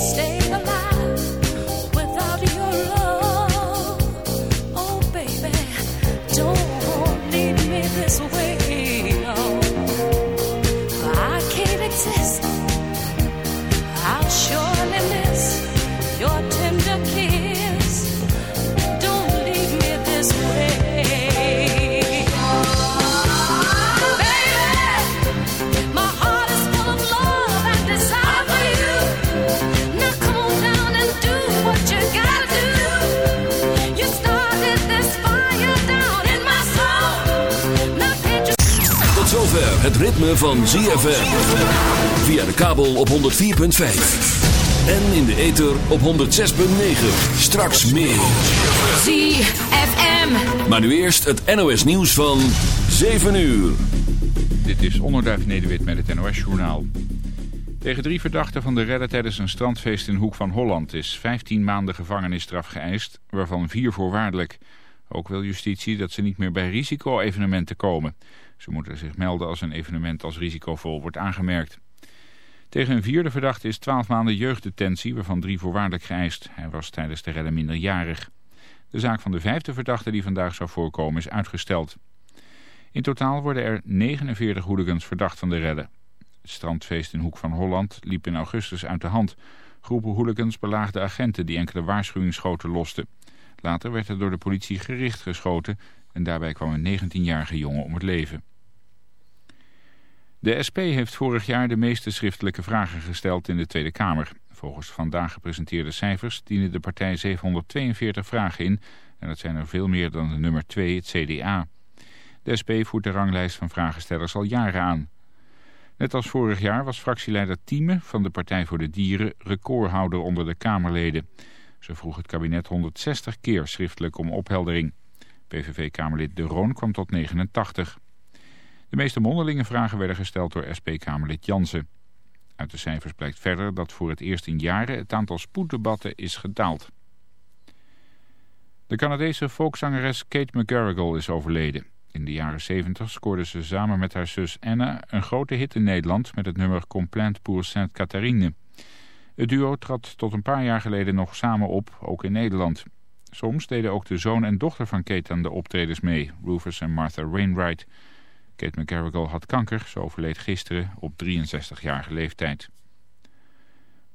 van En in de ether op 106.9. Straks meer. ZFM. Maar nu eerst het NOS nieuws van 7 uur. Dit is Onderduif Nederwit met het NOS journaal. Tegen drie verdachten van de redden tijdens een strandfeest in Hoek van Holland... is 15 maanden gevangenisstraf geëist, waarvan vier voorwaardelijk... Ook wil justitie dat ze niet meer bij risico-evenementen komen. Ze moeten zich melden als een evenement als risicovol wordt aangemerkt. Tegen een vierde verdachte is 12 maanden jeugddetentie, waarvan drie voorwaardelijk geëist. Hij was tijdens de redden minderjarig. De zaak van de vijfde verdachte die vandaag zou voorkomen is uitgesteld. In totaal worden er 49 hooligans verdacht van de redden. Het strandfeest in Hoek van Holland liep in augustus uit de hand. Groepen hooligans belaagden agenten die enkele waarschuwingsschoten losten. Later werd er door de politie gericht geschoten en daarbij kwam een 19-jarige jongen om het leven. De SP heeft vorig jaar de meeste schriftelijke vragen gesteld in de Tweede Kamer. Volgens vandaag gepresenteerde cijfers dienen de partij 742 vragen in... en dat zijn er veel meer dan de nummer 2, het CDA. De SP voert de ranglijst van vragenstellers al jaren aan. Net als vorig jaar was fractieleider Thieme van de Partij voor de Dieren... recordhouder onder de Kamerleden. Ze vroeg het kabinet 160 keer schriftelijk om opheldering. PVV-Kamerlid De Roon kwam tot 89. De meeste mondelinge vragen werden gesteld door SP-Kamerlid Jansen. Uit de cijfers blijkt verder dat voor het eerst in jaren het aantal spoeddebatten is gedaald. De Canadese folkzangeres Kate McGarrigle is overleden. In de jaren 70 scoorde ze samen met haar zus Anna een grote hit in Nederland met het nummer Complaint pour Sainte-Catherine. Het duo trad tot een paar jaar geleden nog samen op, ook in Nederland. Soms deden ook de zoon en dochter van Kate aan de optredens mee, Rufus en Martha Wainwright. Kate McGarrigle had kanker, ze overleed gisteren op 63-jarige leeftijd.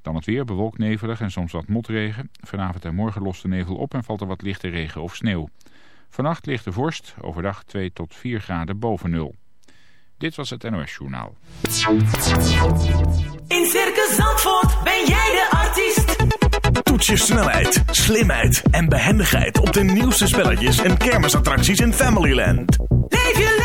Dan het weer, bewolkt nevelig en soms wat motregen. Vanavond en morgen lost de nevel op en valt er wat lichte regen of sneeuw. Vannacht ligt de vorst, overdag 2 tot 4 graden boven nul. Dit was het NOS Journaal. In Circus Zandvoort ben jij de artiest. Toets je snelheid, slimheid en behendigheid op de nieuwste spelletjes en kermisattracties in Familyland. Leef je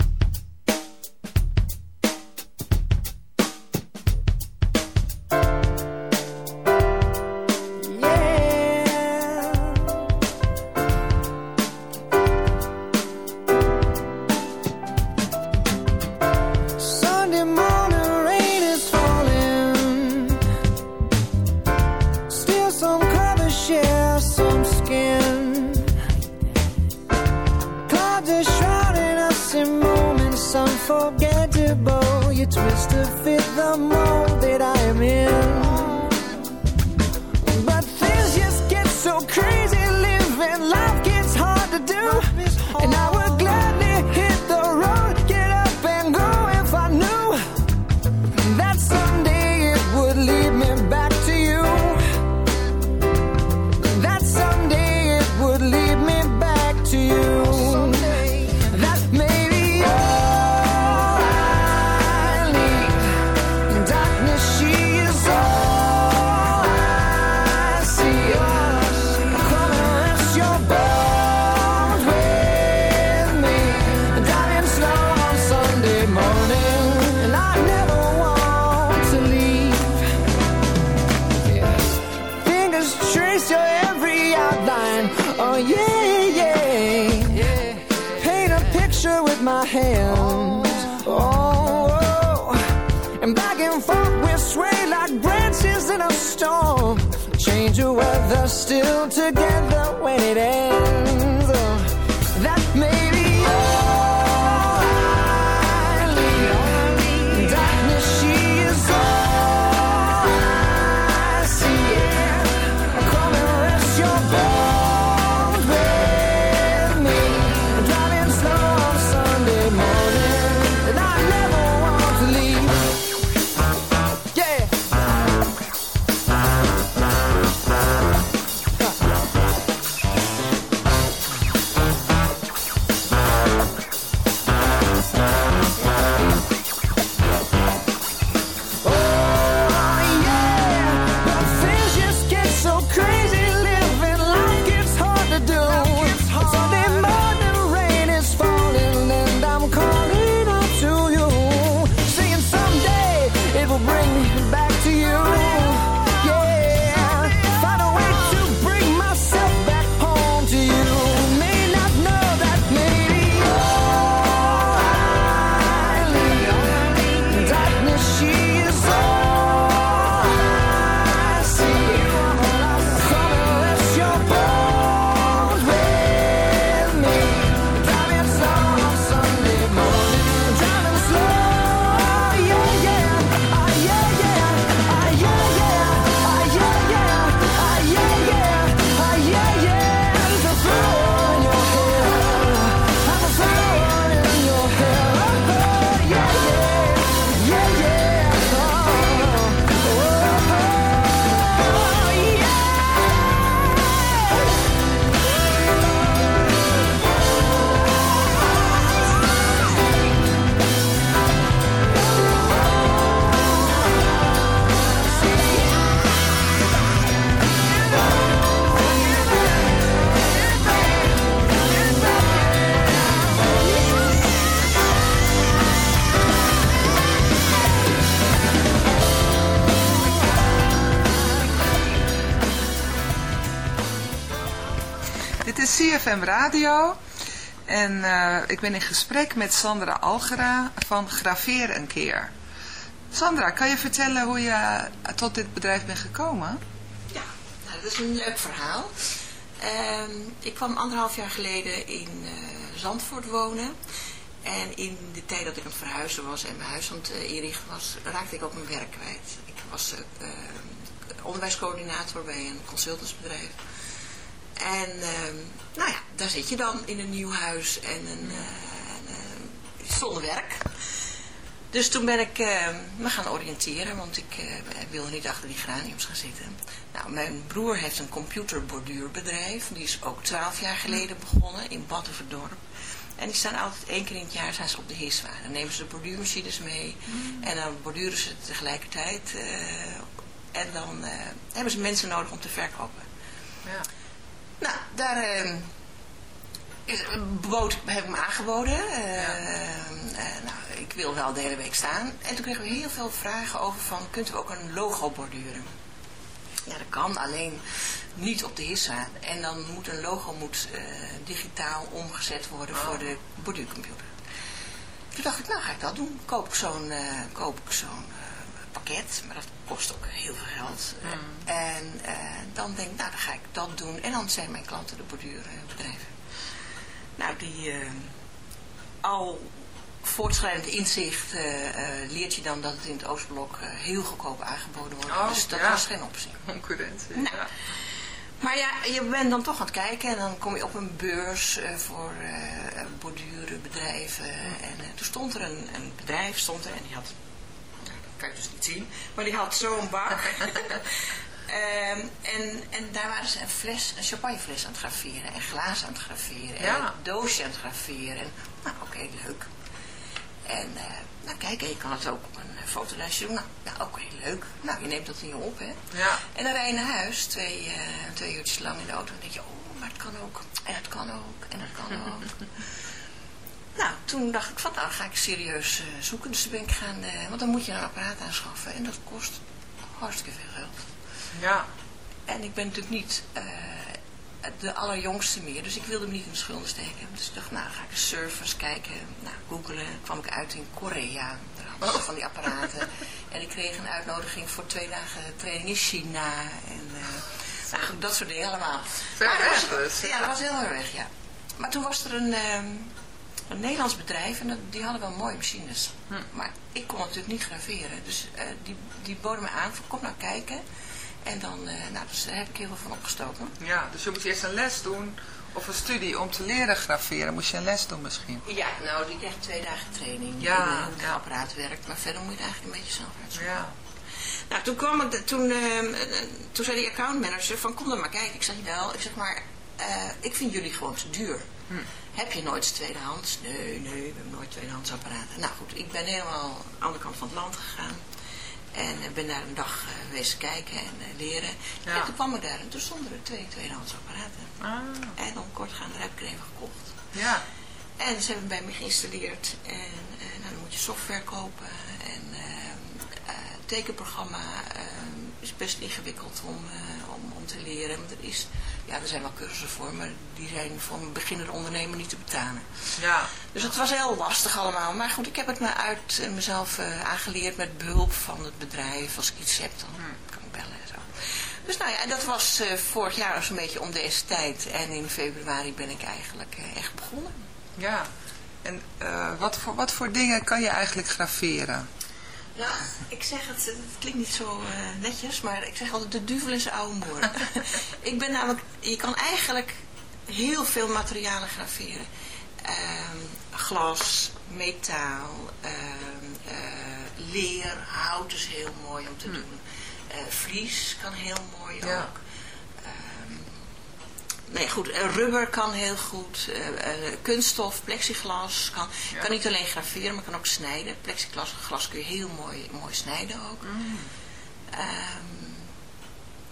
CFM Radio en eh, ik ben in gesprek met Sandra Algera van Graveer een keer. Sandra, kan je vertellen hoe je tot dit bedrijf bent gekomen? Ja, nou, dat is een leuk verhaal. Ehm, ik kwam anderhalf jaar geleden in eh, Zandvoort wonen. En in de tijd dat ik aan het verhuizen was en mijn huis aan het eh, inrichten was, raakte ik ook mijn werk kwijt. Ik was eh, eh, onderwijscoördinator bij een consultantsbedrijf. En ehm, nou ja, daar zit je dan in een nieuw huis en een, eh, eh, zonder werk. Dus toen ben ik eh, me gaan oriënteren, want ik eh, wilde niet achter die graniums gaan zitten. Nou, mijn broer heeft een computerborduurbedrijf. Die is ook twaalf jaar geleden begonnen in Battenverdorp. En die staan altijd één keer in het jaar zijn ze op de hiswa. Dan nemen ze de borduurmachines mee en dan borduren ze tegelijkertijd. en dan hebben ze mensen nodig om te verkopen. Ja. Nou, daar eh, is, bood, heb ik me aangeboden. Eh, eh, nou, ik wil wel de hele week staan. En toen kregen we heel veel vragen over van, kunt u ook een logo borduren? Ja, dat kan, alleen niet op de hissa. En dan moet een logo moet, eh, digitaal omgezet worden voor de borduurcomputer. Toen dacht ik, nou ga ik dat doen. Koop ik zo'n eh, koop ik zo'n pakket, maar dat kost ook heel veel geld. Eh, En eh, dan denk ik, nou dan ga ik dat doen. En dan zijn mijn klanten de borduurbedrijven. Nou, die eh, al voortschrijdend inzicht eh, leert je dan dat het in het Oostblok heel goedkoop aangeboden wordt. Oh, dus dat ja. was geen optie. Concurrentie. Nou. Ja. Maar ja, je bent dan toch aan het kijken en dan kom je op een beurs voor eh bordurenbedrijven. En eh, toen stond er een, een bedrijf, stond er en die had, kan je dus niet zien, maar die had zo'n bak. Ehm, en, en daar waren ze een fles, een champagnefles aan het graveren en glazen aan het graveren en Ja. een doosje aan het graveren. En, nou oké, leuk. En eh, nou kijk, en je kan het ook op een eh, fotolijstje doen. Nou, nou oké, leuk. Nou, je neemt dat in je op, hè. Ja. En dan rij je naar huis, twee, eh, twee uurtjes lang in de auto. En dan denk je, oh, maar het kan ook. En het kan ook. En het kan ook. Nou, toen dacht ik van, nou ga ik serieus eh, zoeken. Dus toen ben ik gaan, eh, want dan moet je een apparaat aanschaffen. En dat kost hartstikke veel geld. Ja. En ik ben natuurlijk niet eh, de allerjongste meer, dus ik wilde me niet in de schulden steken. Dus ik dacht, nou ga ik eens kijken. Nou, googelen, kwam ik uit in Korea. Ze van die apparaten. En ik kreeg een uitnodiging voor twee dagen training in China. En nou, dat soort dingen allemaal. Ver weg dus. Ja, dat was heel erg weg, ja. Maar toen was er een, ehm, een Nederlands bedrijf en dat- die hadden wel mooie machines. Hm. Maar ik kon natuurlijk niet graveren. Dus eh, die, die boden me aan van kom nou kijken. En dan, eh, nou, dus daar heb ik heel veel van opgestoken. Ja, dus je moet eerst een les doen of een studie om te leren graveren. Moest je een les doen misschien. Ja, nou, die krijgt twee dagen training. Ja, in, eh, hoe het ja. apparaat werkt. Maar verder moet je het eigenlijk een beetje zelf uitzoeken. Ja. Nou, toen kwam ik, toen, ehm, eh, toen zei die accountmanager van kom dan maar kijken. Ik zeg wel, ik zeg maar, ik vind jullie gewoon te duur. Hm. Heb je nooit tweedehands? Nee, nee, we hebben nooit tweedehands apparaten. Nou goed, ik ben helemaal aan de andere kant van het land gegaan. En eh, ben daar een dag eh, wezen kijken en eh, leren. Ja. En toen kwam ik daar en toen stonden er twee tweedehands apparaten. Ah, En om kort gaan, daar heb ik er even gekocht. ja. En ze hebben bij me geïnstalleerd. En eh, nou, dan moet je software kopen. En eh, tekenprogramma ehm, is best ingewikkeld om, eh, om, om te leren. Want er, is, ja, er zijn wel cursussen voor, maar die zijn voor een beginnende ondernemer niet te betalen. Ja. Dus het was heel lastig allemaal. Maar goed, ik heb het me uit eh, mezelf eh, aangeleerd met behulp van het bedrijf. Als ik iets heb, dan kan ik bellen en zo. Dus nou ja, en dat was eh, vorig jaar zo'n beetje om deze tijd. En in februari ben ik eigenlijk eh, echt begonnen. Ja. En eh, wat, voor, wat voor dingen kan je eigenlijk graveren? Ja, ik zeg het, het klinkt niet zo eh, netjes, maar ik zeg altijd de duvel is oude moer. ik ben namelijk, je kan eigenlijk heel veel materialen graveren. Ehm, glas, metaal, ehm, eh, leer, hout is heel mooi om te doen. Eh, vlies kan heel mooi Ja. ook. Nee, goed. eh, Rubber kan heel goed. eh, eh, kunststof, plexiglas. Kan, kan niet alleen graveren, maar kan ook snijden. Plexiglas glas kun je heel mooi, mooi snijden ook. Ehm,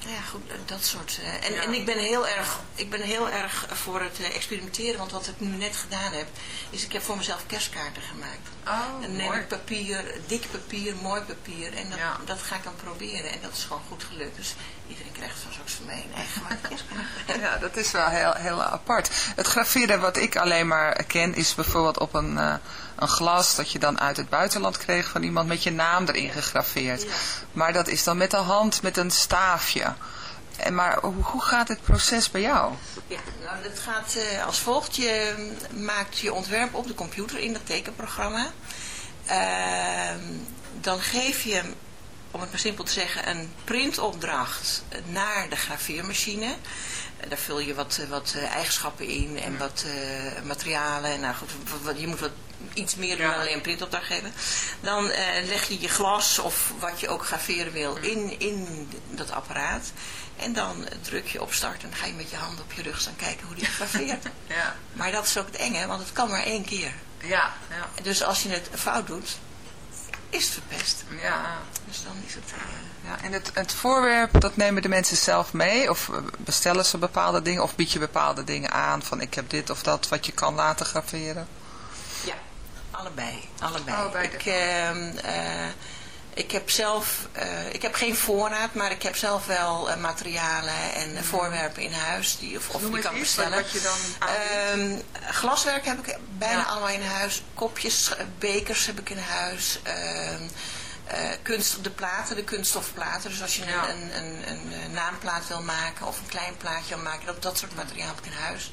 nou ja, goed. Dat soort. en, Ja. en ik ben heel erg, ik ben heel erg voor het experimenteren. Want wat ik nu net gedaan heb, is ik heb voor mezelf kerstkaarten gemaakt. Oh, neem ik papier, dik papier, mooi papier. En dat, Ja. dat ga ik dan proberen. En dat is gewoon goed gelukt. Dus iedereen krijgt van mij een eigen. Ja, dat is wel heel, heel apart. Het graveren wat ik alleen maar ken is bijvoorbeeld op een, eh, een glas dat je dan uit het buitenland kreeg van iemand met je naam erin gegraveerd. Ja. Maar dat is dan met de hand met een staafje. En maar hoe, hoe gaat het proces bij jou? Ja, nou, het gaat eh, als volgt. Je mm, maakt je ontwerp op de computer in dat tekenprogramma. Ehm, dan geef je, om het maar simpel te zeggen, een printopdracht naar de graveermachine. Daar vul je wat, wat eh, eigenschappen in en wat eh, materialen. En nou goed, je moet wat iets meer Ja. dan alleen een printopdracht geven. Dan eh, leg je je glas of wat je ook graveren wil in, in dat apparaat. En dan druk je op start en dan ga je met je hand op je rug staan kijken hoe die graveert. Ja, maar dat is ook het enge, want het kan maar één keer. ja, ja. Dus als je het fout doet, is verpest. ja. Dus dan is het... eh, Ja, en het, het voorwerp, dat nemen de mensen zelf mee? Of eh, bestellen ze bepaalde dingen? Of bied je bepaalde dingen aan? Van ik heb dit of dat wat je kan laten graveren? Ja, allebei. allebei. Allebei ik, ik heb zelf, eh, ik heb geen voorraad, maar ik heb zelf wel eh, materialen en eh, voorwerpen in huis die of, of Mhm. Die eens kan iets bestellen. wat je dan. Ehm, glaswerk heb ik bijna Ja. allemaal in huis. Kopjes, bekers heb ik in huis. Ehm, eh, kunst, de platen, de kunststofplaten. Dus als je Ja. een, een, een, een, naamplaat wil maken of een klein plaatje wil maken, dat, dat soort materiaal heb ik in huis.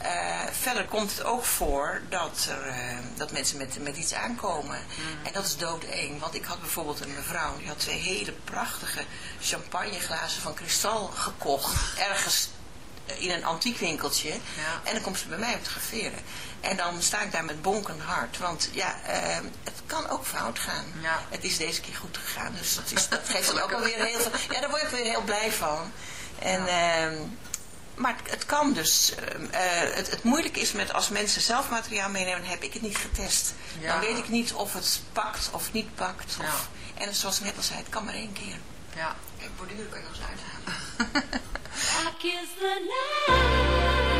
Eh, verder komt het ook voor dat, er, eh, dat mensen met, met iets aankomen. En dat is doodeng. Want ik had bijvoorbeeld een mevrouw, die had twee hele prachtige champagneglazen van kristal gekocht. Ergens in een antiekwinkeltje. En dan komt ze bij mij graveren. En dan sta ik daar met bonkend hart. Want ja, eh, het kan ook fout gaan. Ja. Het is deze keer goed gegaan. Dus dat, is, dat geeft dan ook alweer heel veel... Ja, daar word ik weer heel blij van. En... ehm, maar het, kan dus. ehm, eh, het, het moeilijke is met als mensen zelf materiaal meenemen, heb ik het niet getest. Ja. Dan weet ik niet of het pakt of niet pakt. Of, En zoals ik net al zei, het kan maar één keer. Ja. Kijk, borduren kan je eens uithalen.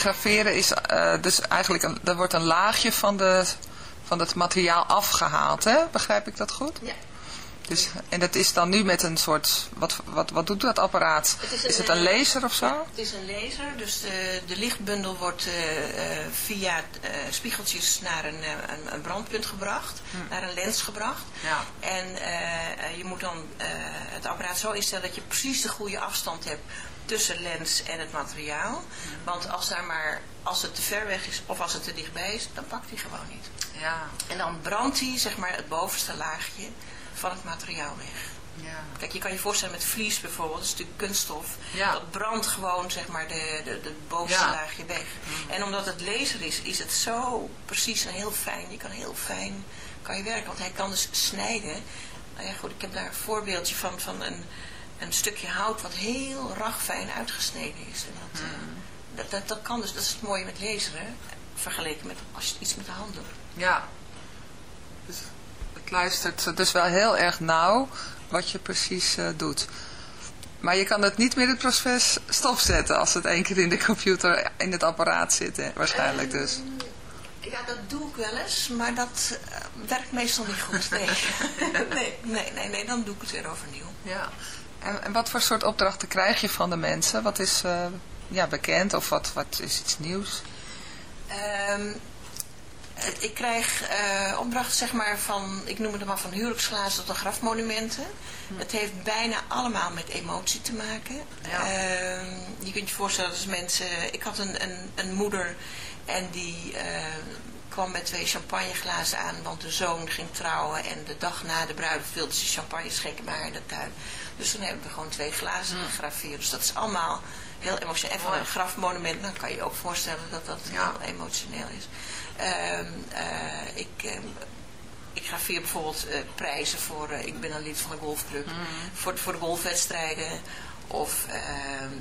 graveren is eh, dus eigenlijk, een, er wordt een laagje van, de, van het materiaal afgehaald, hè? Begrijp ik dat goed? Ja. Dus, en dat is dan nu met een soort, wat, wat, wat doet dat apparaat? Het is het een eh, laser of zo? Ja, het is een laser, dus de, de lichtbundel wordt eh, via spiegeltjes naar een, een, een brandpunt gebracht, naar een lens gebracht. Ja. En je moet dan het apparaat zo instellen dat je precies de goede afstand hebt tussen lens en het materiaal. Want als, daar maar, als het te ver weg is of als het te dichtbij is, dan pakt hij gewoon niet. Ja, En dan brandt hij zeg maar, het bovenste laagje van het materiaal weg. ja. Kijk, je kan je voorstellen met vlies bijvoorbeeld, dat is natuurlijk kunststof. Ja. Dat brandt gewoon zeg maar de, de, de bovenste Ja. Mm. laagje weg. En omdat het laser is, is het zo precies en heel fijn. Je kan heel fijn kan je werken, want hij kan dus snijden. Nou ja goed, ik heb daar een voorbeeldje van, van een, een stukje hout wat heel ragfijn uitgesneden is. En dat, Mm. eh, dat, dat, dat kan dus, dat is het mooie met laseren, vergeleken met als je iets met de hand doet. Ja. Dus het luistert dus wel heel erg nauw wat je precies eh, doet. Maar je kan het niet meer het proces stopzetten als het één keer in de computer in het apparaat zit, hè, waarschijnlijk dus. Ja, dat doe ik wel eens, maar dat eh, werkt meestal niet goed. Nee. nee, nee, nee, nee, dan doe ik het weer overnieuw. Ja. En, en wat voor soort opdrachten krijg je van de mensen? Wat is eh, ja, bekend of wat, wat is iets nieuws? Ehm, ik krijg eh opdrachten zeg maar van, ik noem het maar van huwelijksglazen tot grafmonumenten. Het heeft bijna allemaal met emotie te maken. Ja. Ehm, je kunt je voorstellen als mensen, ik had een, een, een moeder en die eh, kwam met twee champagneglazen aan, want de zoon ging trouwen en de dag na de bruiloft wilde ze champagne schenken bij haar in de tuin. Dus toen hebben we gewoon twee glazen gegraveerd. Dus dat is allemaal heel emotioneel. En van een grafmonument, dan kan je je ook voorstellen dat dat Ja. heel emotioneel is. Ehm, eh, ik, ehm, ik graveer bijvoorbeeld eh, prijzen voor, eh, ik ben een lid van de golfclub, voor, voor de golfwedstrijden. Of ehm,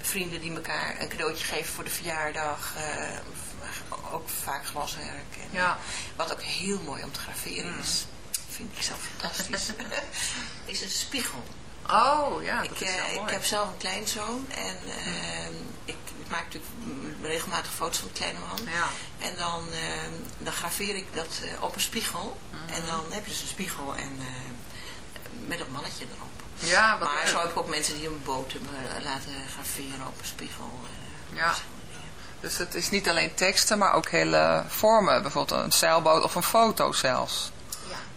vrienden die elkaar een cadeautje geven voor de verjaardag. Eh, ook vaak glaswerk. Ja. Wat ook heel mooi om te graveren is, vind ik zelf fantastisch, is een spiegel. Oh, ja, dat Ik, is eh, wel ik mooi. heb zelf een kleinzoon en ehm, ik maak natuurlijk regelmatig foto's van de kleine man. Ja. En dan, ehm, dan graveer ik dat eh, op een spiegel. Mhm. En dan heb je dus een spiegel en, eh, met een mannetje erop. Ja, wat maar leuk. zo heb ik ook mensen die een boot hebben eh, laten graveren op een spiegel. eh, Ja. Dus het is niet alleen teksten, maar ook hele vormen. Bijvoorbeeld een zeilboot of een foto zelfs.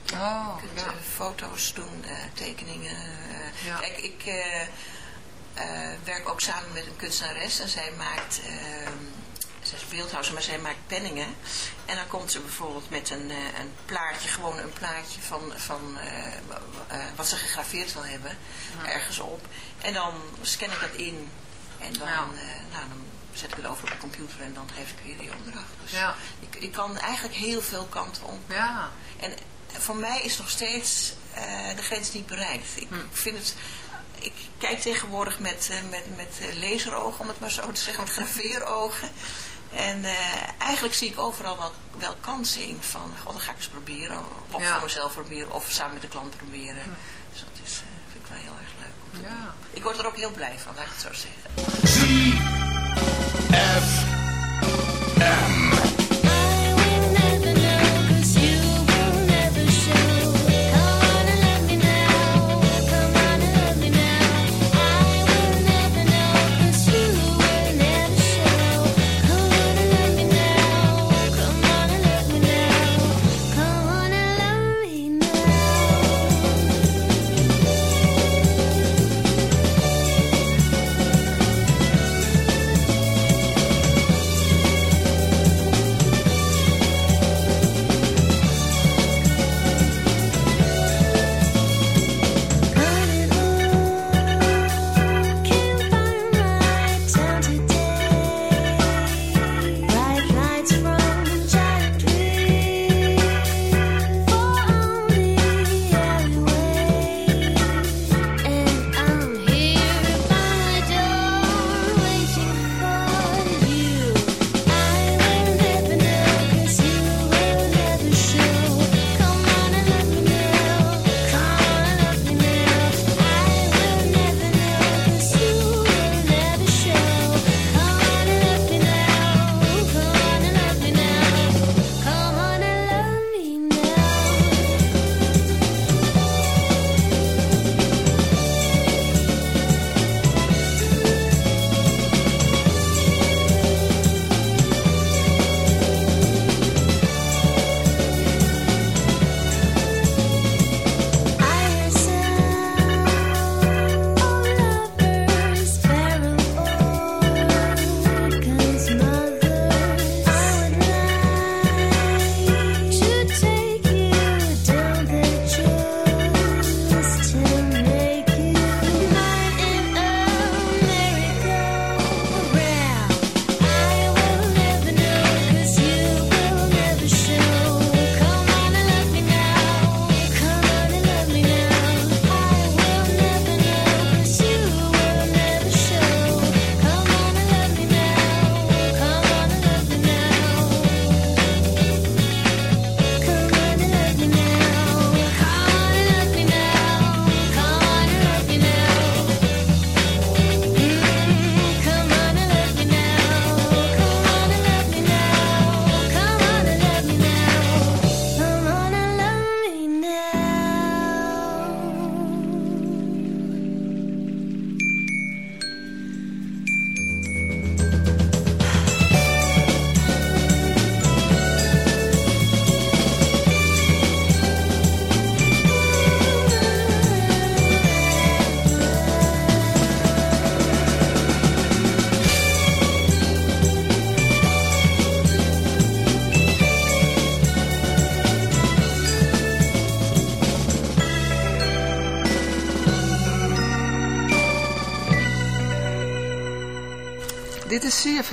Ja. Oh, Je kunt ja. eh, foto's doen, eh, tekeningen. eh. Ja. Kijk, ik werk ook samen met een kunstenares en zij maakt, zij is beeldhouwer, maar zij maakt penningen. En dan komt ze bijvoorbeeld met een, een plaatje, gewoon een plaatje van, van wat ze gegraveerd wil hebben, ergens op. En dan scan ik dat in en dan, nou, dan zet ik het over op de computer en dan geef ik weer die opdracht. Dus Ja. ik, ik kan eigenlijk heel veel kanten op. Ja, En voor mij is nog steeds eh, de grens niet bereikt. Ik Hm. vind het... Ik kijk tegenwoordig met, eh, met, met eh, laserogen, om het maar zo te zeggen, met graveerogen. En eh, eigenlijk zie ik overal wel, wel kansen in van, god, dan ga ik eens proberen. Of Ja. Hm. voor mezelf proberen, of samen met de klant proberen. Dus dat is, eh, vind ik wel heel erg leuk om te Ja. doen. Ik word er ook heel blij van, laat ik het zo zeggen. F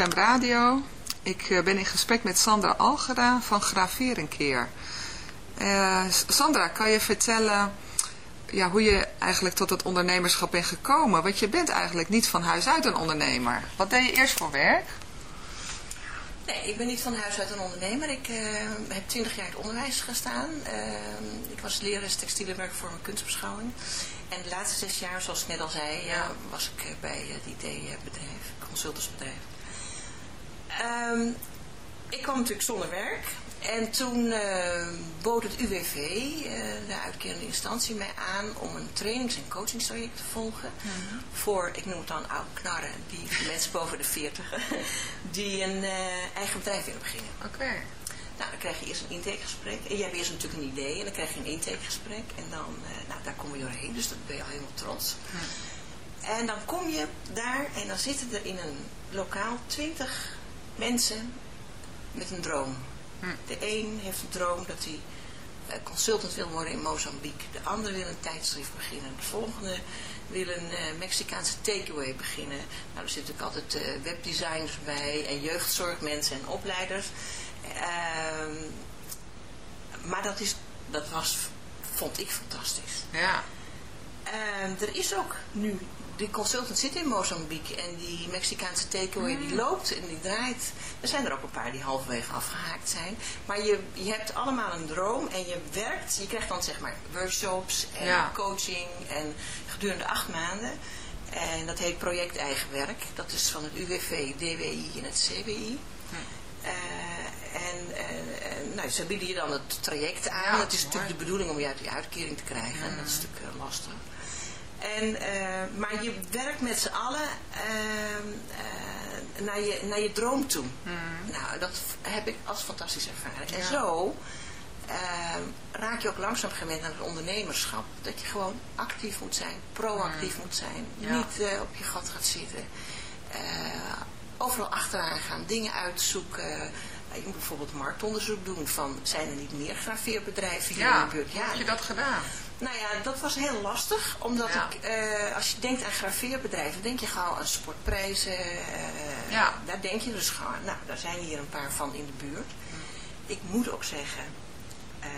CFM Radio. Ik eh, ben in gesprek met Sandra Algera van Graveer een keer. Eh, Sandra, kan je vertellen ja, hoe je eigenlijk tot het ondernemerschap bent gekomen? Want je bent eigenlijk niet van huis uit een ondernemer. Wat deed je eerst voor werk? Nee, ik ben niet van huis uit een ondernemer. Ik eh, heb twintig jaar in het onderwijs gestaan. Uh, ik was lerares textiele werk voor mijn kunstbeschouwing. En de laatste zes jaar, zoals ik net al zei, ja. was ik bij het IT-bedrijf, consultantsbedrijf. Um, ik kwam natuurlijk zonder werk. En toen uh, bood het UWV, uh, de uitkerende instantie, mij aan om een trainings- en coachingstraject te volgen. Mm -hmm. Voor, ik noem het dan oude knarren, die mensen boven de 40, die een uh, eigen bedrijf willen beginnen. Oké. Okay. Nou, dan krijg je eerst een intakegesprek. En je hebt eerst natuurlijk een idee en dan krijg je een intakegesprek. En dan, nou, daar kom je doorheen, dus dan ben je al helemaal trots. Mm. En dan kom je daar en dan zitten er in een lokaal 20 mensen met een droom. De een heeft een droom dat hij uh, consultant wil worden in Mozambique. De ander wil een tijdschrift beginnen. De volgende wil een uh, Mexicaanse takeaway beginnen. Nou, er zitten ook altijd uh, webdesigners bij en jeugdzorgmensen en opleiders. maar dat, is, dat was, vond ik fantastisch. Ja. er is ook nu die consultant zit in Mozambique en die Mexicaanse takeaway die loopt en die draait. Er zijn er ook een paar die halverwege afgehaakt zijn. Maar je, je hebt allemaal een droom en je werkt, je krijgt dan zeg maar workshops en ja. coaching en gedurende acht maanden. En dat heet project eigen werk. Dat is van het UWV, DWI en het CWI. Hm. Uh, en uh, nou, ze bieden je dan het traject aan. Ja, het is natuurlijk de bedoeling om je uit die uitkering te krijgen. En dat is natuurlijk uh, lastig. En, uh, maar je werkt met z'n allen uh, uh, naar, je, naar je droom toe. Hmm. Nou, dat heb ik als fantastisch ervaren. Ja. En zo ehm, raak je ook langzaam gewend aan het ondernemerschap. Dat je gewoon actief moet zijn, proactief hmm. moet zijn. Ja. Niet eh, op je gat gaat zitten. overal achteraan gaan, dingen uitzoeken. Je moet bijvoorbeeld marktonderzoek doen van, zijn er niet meer graveerbedrijven hier ja, in de buurt? Ja, heb je dat gedaan? Nou ja, dat was heel lastig, omdat ja. ik, uh, als je denkt aan graveerbedrijven, denk je gauw aan sportprijzen. Uh, ja. Daar denk je dus gauw aan. Nou, daar zijn hier een paar van in de buurt. Ik moet ook zeggen, uh,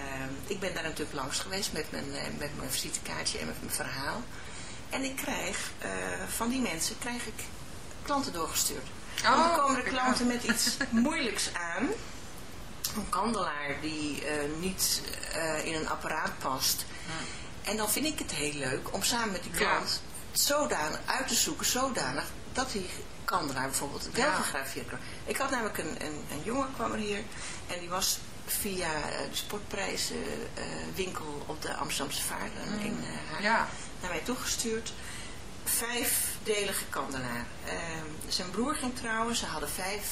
ik ben daar natuurlijk langs geweest met mijn, met mijn visitekaartje en met mijn verhaal. En ik krijg van die mensen, krijg ik klanten doorgestuurd. Oh, dan komen er klanten met iets moeilijks aan. Een kandelaar die niet in een apparaat past. En dan vind ik het heel leuk om samen met die klant ja. zodanig uit te zoeken, zodanig dat die kandelaar bijvoorbeeld wel Ja. gegraveerd kan. Ik had namelijk een, een, een jongen kwam er hier en die was via uh, de sportprijzenwinkel op de Amsterdamse Vaart Mm. in uh, haar Ja. naar mij toegestuurd. Vijfdelige kandelaar. zijn broer ging trouwen, ze hadden vijf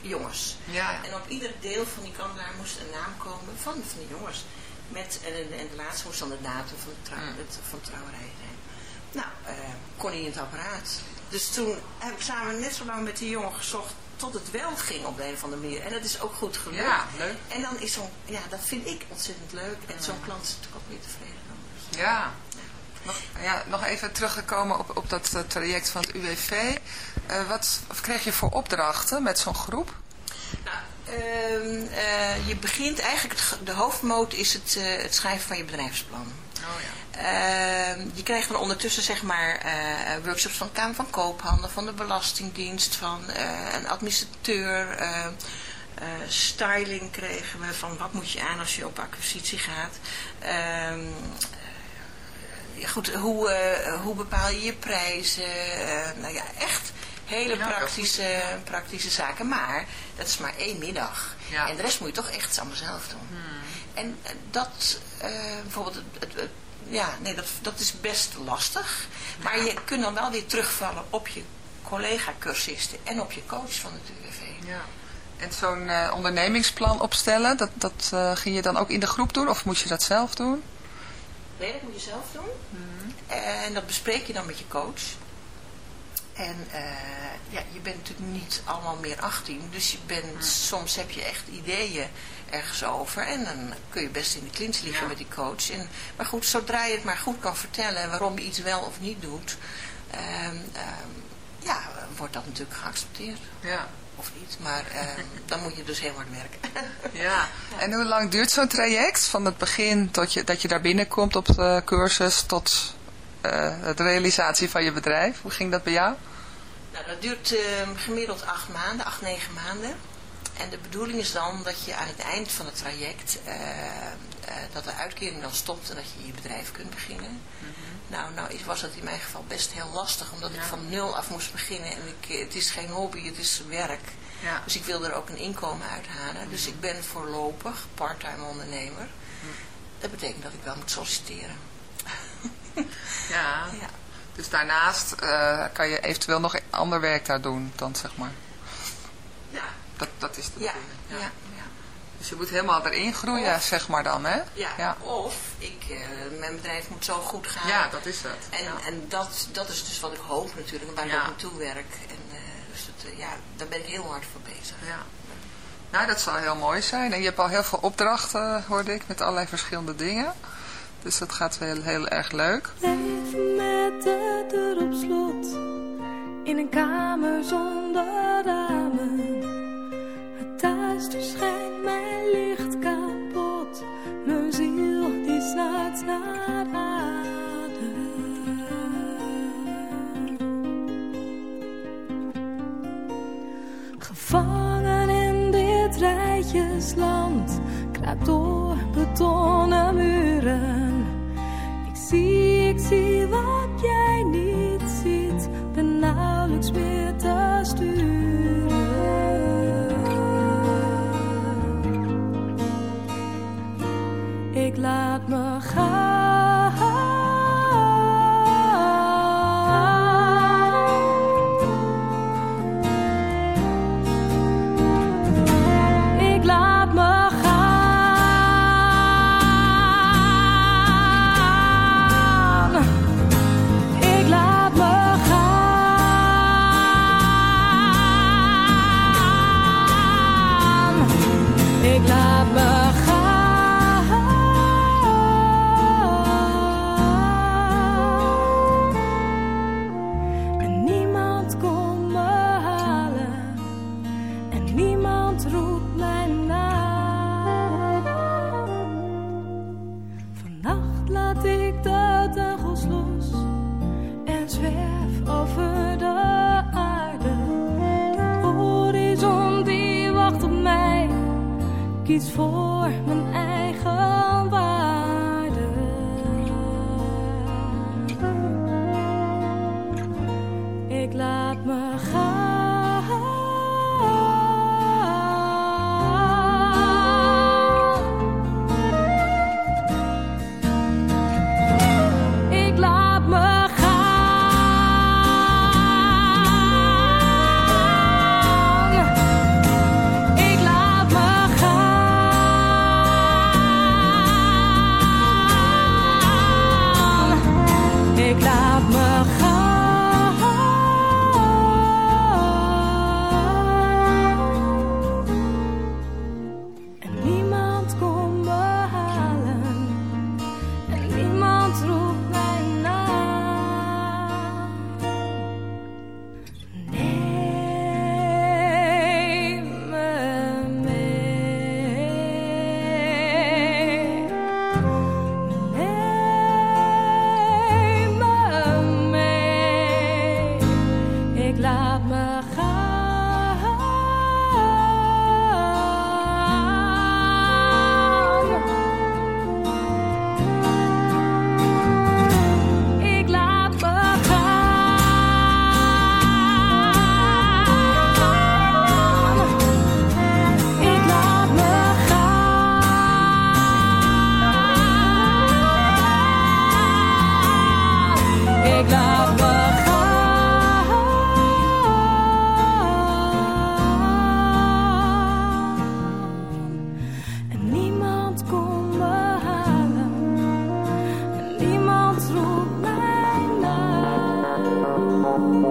jongens. Ja. En op ieder deel van die kandelaar moest een naam komen van, van de jongens. Met, en, en de laatste moest dan de datum van de, trouw, Mm. het, van trouwerij zijn. Nou, uh, kon hij in het apparaat. Dus toen heb ik samen net zo lang met die jongen gezocht tot het wel ging op de een of andere manier. En dat is ook goed gelukt. Ja, leuk. En dan is zo'n, ja, dat vind ik ontzettend leuk. En zo'n klant is natuurlijk ook weer tevreden. dan. Dus, Ja. Nog, ja, nog even teruggekomen op, op dat uh, traject van het UWV. Uh, wat kreeg je voor opdrachten met zo'n groep? Nou, je begint eigenlijk, de hoofdmoot is het, uh, het schrijven van je bedrijfsplan. Oh ja. Ehm, je krijgt dan ondertussen zeg maar eh, workshops van de Kamer van Koophandel, van de Belastingdienst, van eh, een administrateur, eh, styling kregen we van wat moet je aan als je op acquisitie gaat. Ehm, goed, hoe, hoe bepaal je je prijzen? nou ja, echt hele praktische, praktische zaken. Maar dat is maar één middag. En de rest moet je toch echt allemaal zelf doen. En eh, dat, eh, bijvoorbeeld, het, het, het- ja, nee, dat, dat is best lastig. Maar je kunt dan wel weer terugvallen op je collega-cursisten en op je coach van het UWV. Ja. En zo'n eh, ondernemingsplan opstellen, dat, dat eh, ging je dan ook in de groep doen of moest je dat zelf doen? Nee, dat moet je zelf doen. En dat bespreek je dan met je coach. En eh, ja, je bent natuurlijk niet allemaal meer 18. Dus je bent, soms heb je echt ideeën ergens over. En dan kun je best in de klins liggen Ja. met die coach. En, maar goed, zodra je het maar goed kan vertellen waarom je iets wel of niet doet. ehm, ehm, ja, wordt dat natuurlijk geaccepteerd. Ja. Of niet, maar ehm, dan moet je dus heel hard werken. Ja. En hoe lang duurt zo'n traject? Van het begin tot je, dat je daar binnenkomt op de cursus tot uh, de realisatie van je bedrijf. Hoe ging dat bij jou? Nou, dat duurt uh, gemiddeld acht maanden, acht, negen maanden. En de bedoeling is dan dat je aan het eind van het traject, uh, dat de uitkering dan stopt en dat je je bedrijf kunt beginnen. Mm -hmm. Nou, nou was dat in mijn geval best heel lastig, omdat ja. ik van nul af moest beginnen. En ik, het is geen hobby, het is werk. Ja. Dus ik wil er ook een inkomen uithalen. Mm -hmm. Dus ik ben voorlopig parttime ondernemer. Mm. Dat betekent dat ik wel moet solliciteren. ja. ja. Dus daarnaast uh, kan je eventueel nog ander werk daar doen dan, zeg maar. Ja. Dat, dat is de ja. Ja. ja. Dus je moet helemaal erin groeien, of, zeg maar dan, hè? Ja, of ik, uh, mijn bedrijf moet zo goed gaan. Ja, dat is het. En, en dat, dat is dus wat ik hoop natuurlijk, waar ik ook naartoe werk. En uh, dus dat, ja, daar ben ik heel hard voor bezig. Ja. Nou, dat zal heel mooi zijn. En je hebt al heel veel opdrachten, hoorde ik, met allerlei verschillende dingen. Dus dat gaat wel heel erg leuk. Leven met de deur op slot, in een kamer zonder ramen. Het duister schijnt mijn licht kapot, mijn ziel die snakt naar adem. Gevangen in dit rijtjesland, kruip door betonnen muren. Ik zie, ik zie wat jij niet ziet, ben nauwelijks meer te sturen. Ik laat me gaan. Kies voor mijn eigen Oh.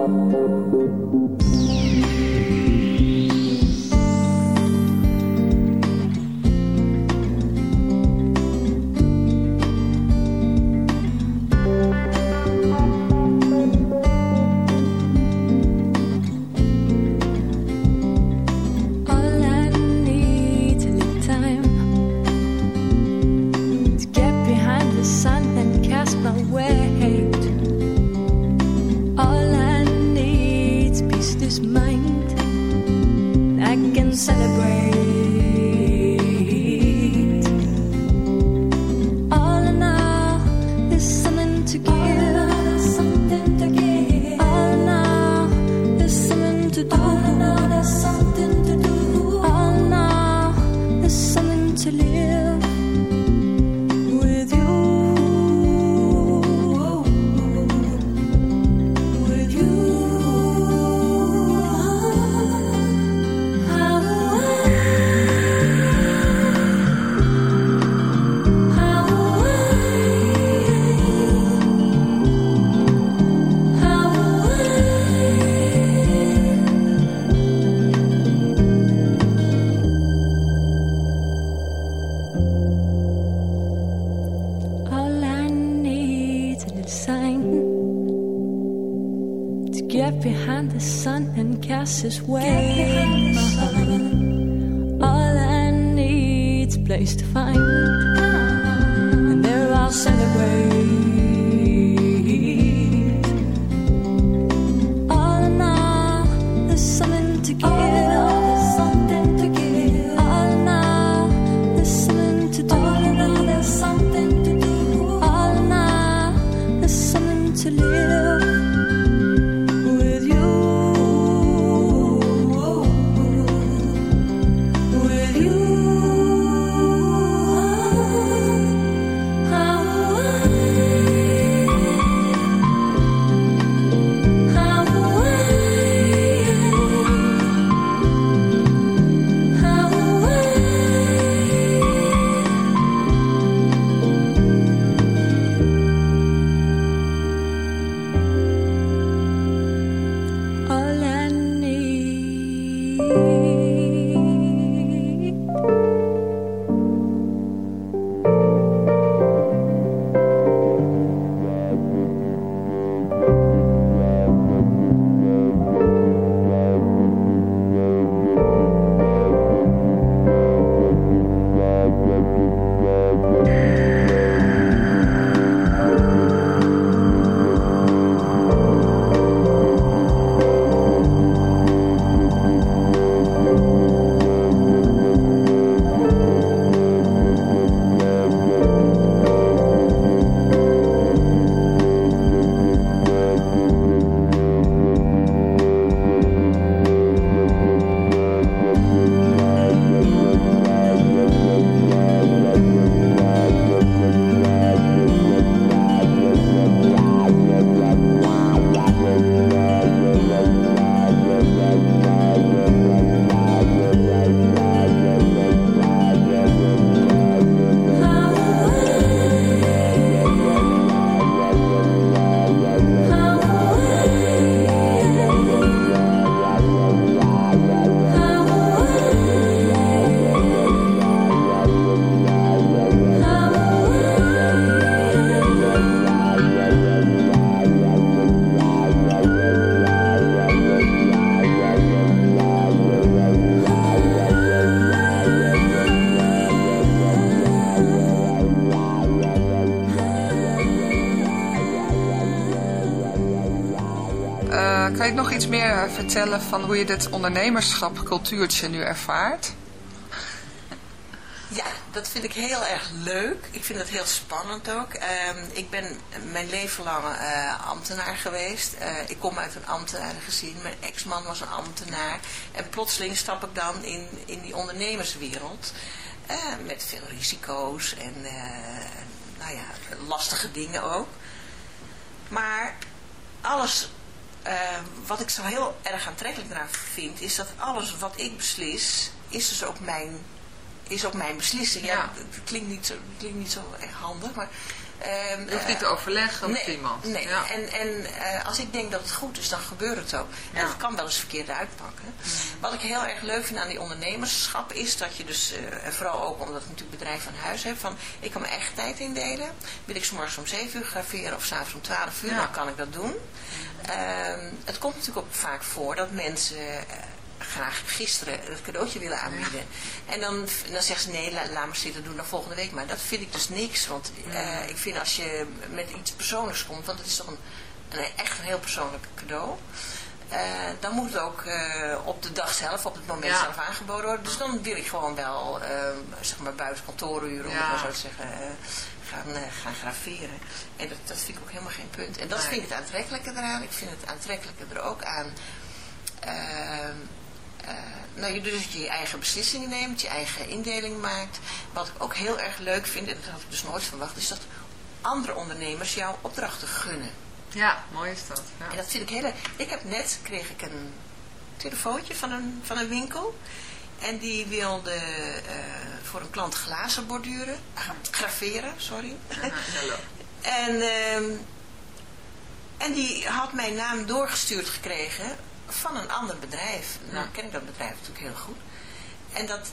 Vertellen van hoe je dit ondernemerschap cultuurtje nu ervaart? Ja, dat vind ik heel erg leuk. Ik vind het heel spannend ook. Ehm, ik ben mijn leven lang eh, ambtenaar geweest. Eh, ik kom uit een ambtenarengezin. Mijn ex-man was een ambtenaar. En plotseling stap ik dan in, in die ondernemerswereld. eh, met veel risico's en nou ja, lastige dingen ook. Maar alles wat ik zo heel erg aantrekkelijk eraan vind, is dat alles wat ik beslis, is dus ook mijn, is ook mijn beslissing. Ja. Ja. het klinkt niet zo, het klinkt niet zo echt handig, maar... ehm, Je hoeft niet te overleggen met iemand. Nee, Ja. en, en eh, als ik denk dat het goed is, dan gebeurt het ook. En Ja. dat kan wel eens verkeerd uitpakken. Wat ik heel erg leuk vind aan die ondernemerschap is dat je dus, eh, en vooral ook omdat ik natuurlijk bedrijf van huis heb, van ik kan mijn eigen tijd indelen. Wil ik 's morgens om 7 uur graveren of s'avonds om 12 uur, Ja. dan kan ik dat doen. Ehm, het komt natuurlijk ook vaak voor dat mensen eh, graag gisteren het cadeautje willen aanbieden. En dan, dan zeggen ze nee, la- laat maar zitten, doen dan volgende week maar. Dat vind ik dus niks, want eh, ik vind als je met iets persoonlijks komt, want het is toch een, een echt een heel persoonlijk cadeau. eh, dan moet het ook eh, op de dag zelf, op het moment Ja. zelf aangeboden worden. Dus dan wil ik gewoon wel, zeg maar buiten kantooruren, om Ja. het maar zo te zeggen, gaan, gaan graveren. En dat, dat vind ik ook helemaal geen punt. En dat Nee. vind ik het aantrekkelijke eraan. Ik vind het aantrekkelijke er ook aan. Eh, nou, je dus je eigen beslissingen neemt, je eigen indeling maakt. Wat ik ook heel erg leuk vind, en dat had ik dus nooit verwacht, is dat andere ondernemers jouw opdrachten gunnen. Ja, mooi is dat. En Ja. dat vind ik heel. Ik heb net, kreeg ik een telefoontje van een, van een winkel. En die wilde eh, voor een klant glazen borduren, ah, graveren, sorry. En, ehm, en die had mijn naam doorgestuurd gekregen van een ander bedrijf. Nou ken ik dat bedrijf natuurlijk heel goed. En dat,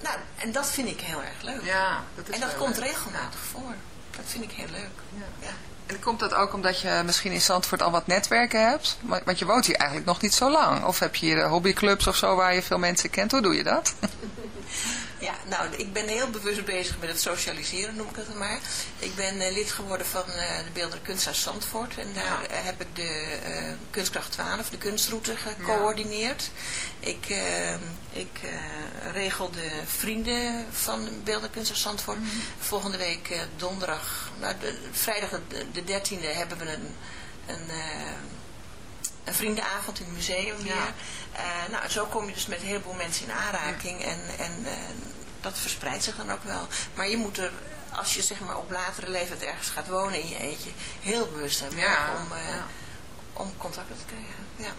nou, en dat vind ik heel erg leuk. Ja, dat is en dat komt leuk. regelmatig voor. Dat vind ik heel leuk. Ja. Ja. En komt dat ook omdat je misschien in Zandvoort al wat netwerken hebt? Want je woont hier eigenlijk nog niet zo lang. Of heb je hier eh, hobbyclubs of zo waar je veel mensen kent? Hoe doe je dat? Ja, nou, ik ben heel bewust bezig met het socialiseren, noem ik het maar. Ik ben eh, lid geworden van eh, de Beeldende Kunsthuis Zandvoort. En daar heb ik de Kunstkracht 12, de kunstroute, gecoördineerd. Ik, ik regel de vrienden van de Beeldende Kunsthuis Zandvoort. Volgende week donderdag, nou, de, vrijdag de, de 13e hebben we een... een eh, een vriendenavond in het museum weer. Eh, nou, zo kom je dus met een heleboel mensen in aanraking en, en eh, dat verspreidt zich dan ook wel. Maar je moet er, als je zeg maar op latere leeftijd ergens gaat wonen in je eentje, heel bewust zijn Ja, om, ja. om contacten te krijgen. Ja.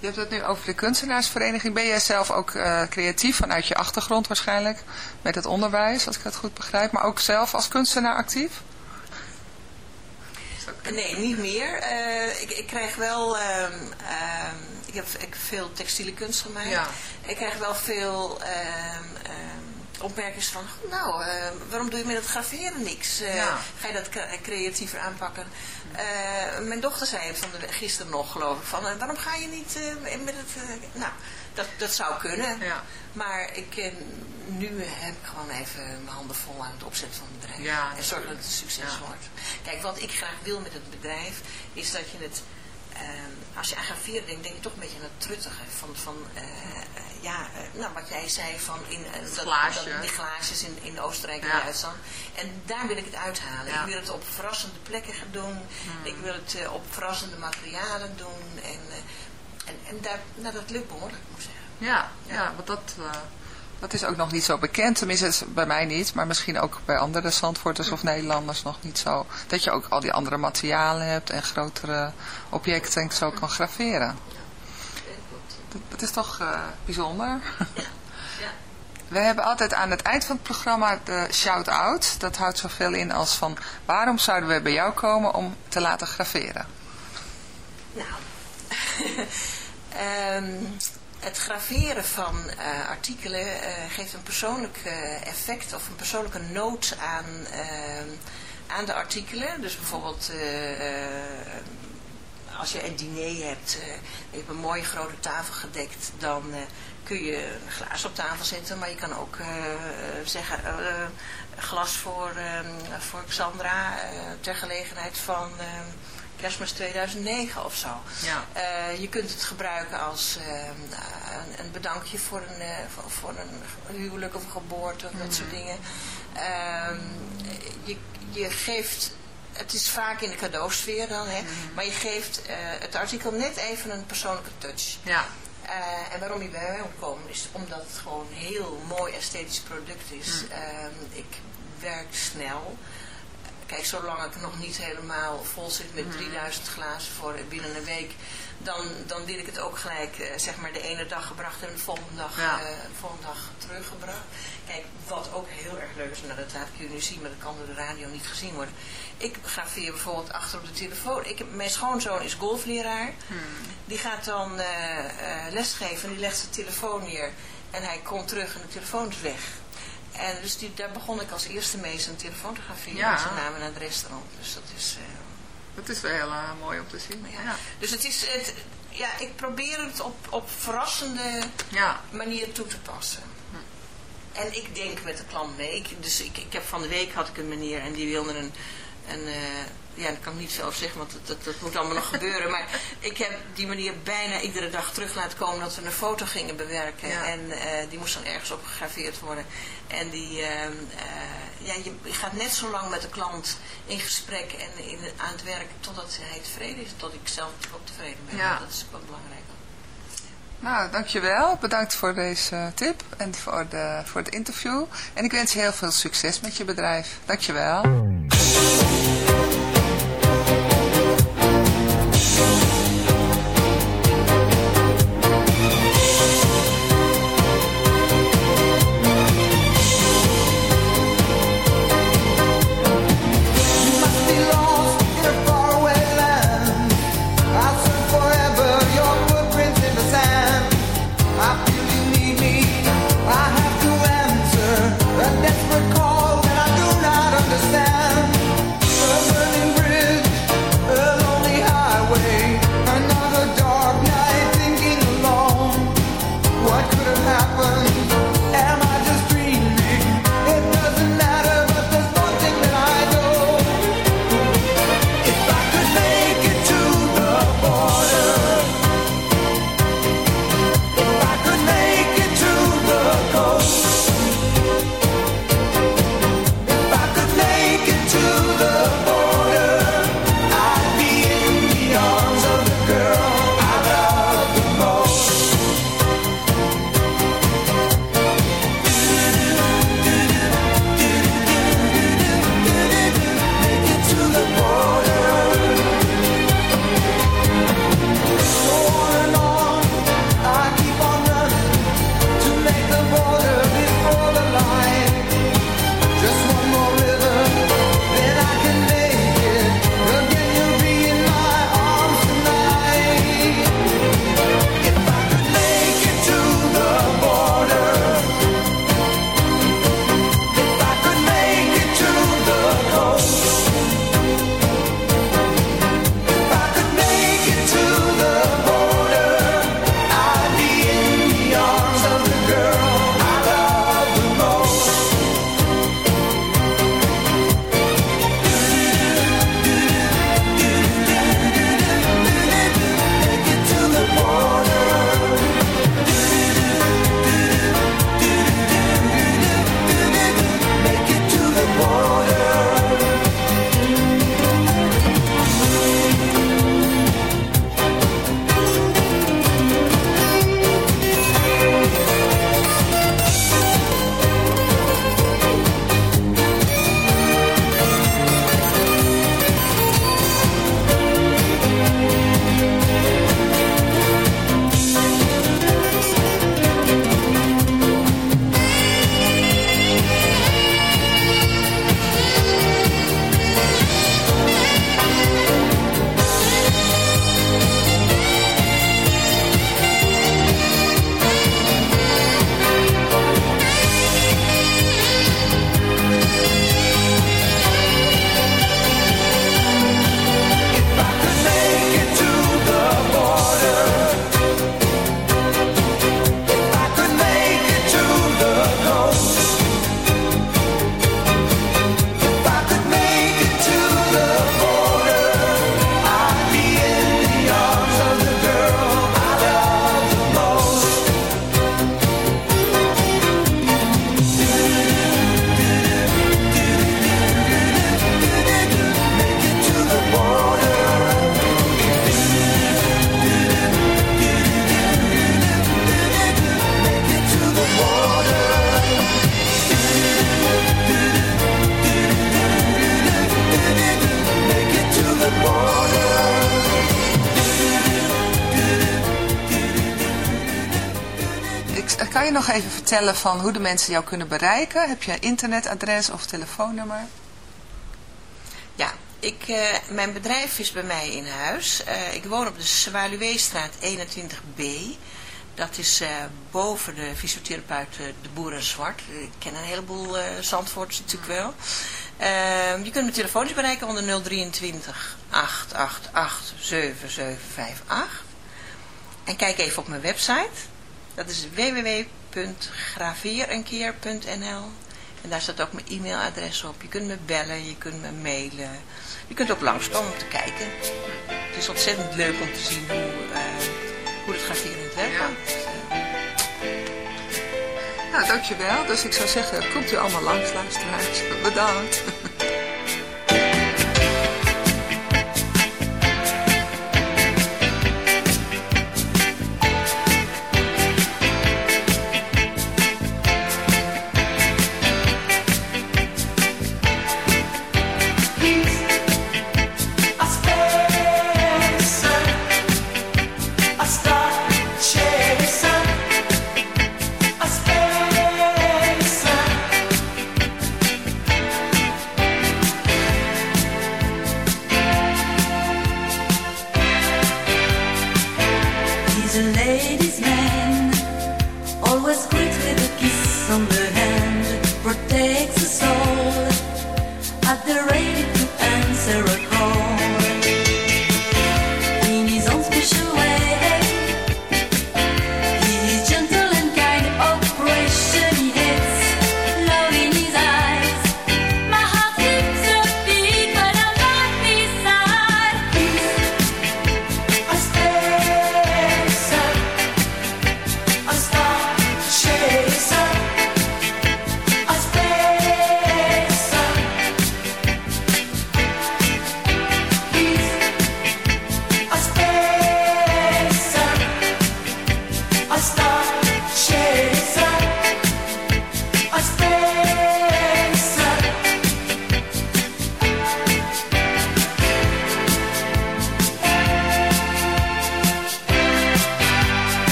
Je hebt het nu over de kunstenaarsvereniging. Ben jij zelf ook creatief vanuit je achtergrond waarschijnlijk? Met het onderwijs, als ik het goed begrijp. Maar ook zelf als kunstenaar actief? Nee, niet meer. Eh, ik, ik krijg wel, ehm, ehm, ik, heb, ik veel textiele kunst gemaakt. Ja. Ik krijg wel veel opmerkingen van, nou, eh, waarom doe je met het graveren niks? Eh, Ja. Ga je dat cre- creatiever aanpakken? Eh, mijn dochter zei het van de, gisteren nog, geloof ik, van, eh, waarom ga je niet eh, met het... eh, nou, dat, dat zou kunnen. Ja. Maar ik, eh, nu heb ik gewoon even mijn handen vol aan het opzetten van het bedrijf. Ja, en zorgen dat het een succes wordt. Kijk, wat ik graag wil met het bedrijf, is dat je het, als je aan graveren denkt, denk je toch een beetje aan het truttige. Van, van eh, eh, ja, eh, nou wat jij zei van in, eh, dat, die glaasjes in, in Oostenrijk en Ja. Duitsland. En daar wil ik het uithalen. Ja. Hmm. Ik wil het op verrassende plekken gaan doen. Ik wil het op verrassende materialen doen. En, en, en daar, nou, dat lukt behoorlijk, moet ik zeggen. Ja, ja want dat, dat is ook nog niet zo bekend. Tenminste, bij mij niet. Maar misschien ook bij andere Zandvoorters of Nederlanders nog niet zo. Dat je ook al die andere materialen hebt en grotere objecten en zo kan graveren. Dat, dat is toch eh, bijzonder. Ja. We hebben altijd aan het eind van het programma de shout-out. Dat houdt zoveel in als van waarom zouden we bij jou komen om te laten graveren? Nou, ehm, het graveren van eh, artikelen eh, geeft een persoonlijk eh, effect of een persoonlijke noot aan, aan de artikelen. Dus bijvoorbeeld als je een diner hebt, je hebt een mooie grote tafel gedekt, dan kun je een glaas op tafel zetten, maar je kan ook zeggen glas voor, voor Xandra ter gelegenheid van kerstmis 2009 of zo. Ja. Eh, je kunt het gebruiken als ehm, een, een bedankje voor een, eh, voor, een huwelijk of een geboorte of dat soort dingen. Ehm, je, je geeft, het is vaak in de cadeausfeer dan, hè, maar je geeft eh, het artikel net even een persoonlijke touch. Ja. En waarom je bij mij opkomen is omdat het gewoon een heel mooi esthetisch product is. Ehm, ik werk snel. Kijk, zolang ik nog niet helemaal vol zit met 3000 glazen voor binnen een week, dan, dan wil ik het ook gelijk, eh, zeg maar, de ene dag gebracht en de volgende dag, Ja. eh, de volgende dag teruggebracht. Kijk, wat ook heel erg leuk is, nou dat laat ik jullie nu zien, maar dat kan door de radio niet gezien worden. Ik graveer bijvoorbeeld achter op de telefoon. Ik mijn schoonzoon is golfleraar. Die gaat dan eh, lesgeven en die legt zijn telefoon neer. En hij komt terug en de telefoon is weg. En dus die, daar begon ik als eerste mee zijn telefoon te graveren. Ja. En zijn namen naar het restaurant. Dus dat is... eh, Dat is wel heel eh, mooi om te zien. ja. Ja. Dus het is... Het, ja, ik probeer het op, op verrassende Ja. manier toe te passen. En ik denk met de klant mee. Ik, dus ik, ik heb van de week had ik een meneer en die wilde een... een eh, ja, daar kan ik niet zelf zeggen, want dat, dat, dat moet allemaal nog gebeuren. Maar ik heb die meneer bijna iedere dag terug laten komen dat we een foto gingen bewerken. Ja. En eh, die moest dan ergens op gegraveerd worden. En die, ehm, eh, ja, je, je gaat net zo lang met de klant in gesprek en in, aan het werk totdat hij tevreden is. Tot ik zelf ook tevreden ben. Ja. Dat is ook belangrijk. Nou, dankjewel. Bedankt voor deze tip en voor, de, voor het interview. En ik wens je heel veel succes met je bedrijf. Dankjewel. Vertellen van hoe de mensen jou kunnen bereiken? Heb je internetadres of telefoonnummer? Ja, ik, eh, mijn bedrijf is bij mij in huis. Eh, ik woon op de Zwaluweestraat 21b. Dat is eh, boven de fysiotherapeut De Boeren Zwart. Ik ken een heleboel Zandvoorts natuurlijk wel. Ehm, je kunt me telefonisch bereiken onder 023 888 7758. En kijk even op mijn website. Dat is www.graveerenkeer.nl En daar staat ook mijn e-mailadres op. Je kunt me bellen, je kunt me mailen. Je kunt ook langskomen om te kijken. Het is ontzettend leuk om te zien hoe, eh, hoe het graveren in het werk Ja. Nou, dankjewel. Dus ik zou zeggen, komt u allemaal langs, luisteraars. Bedankt.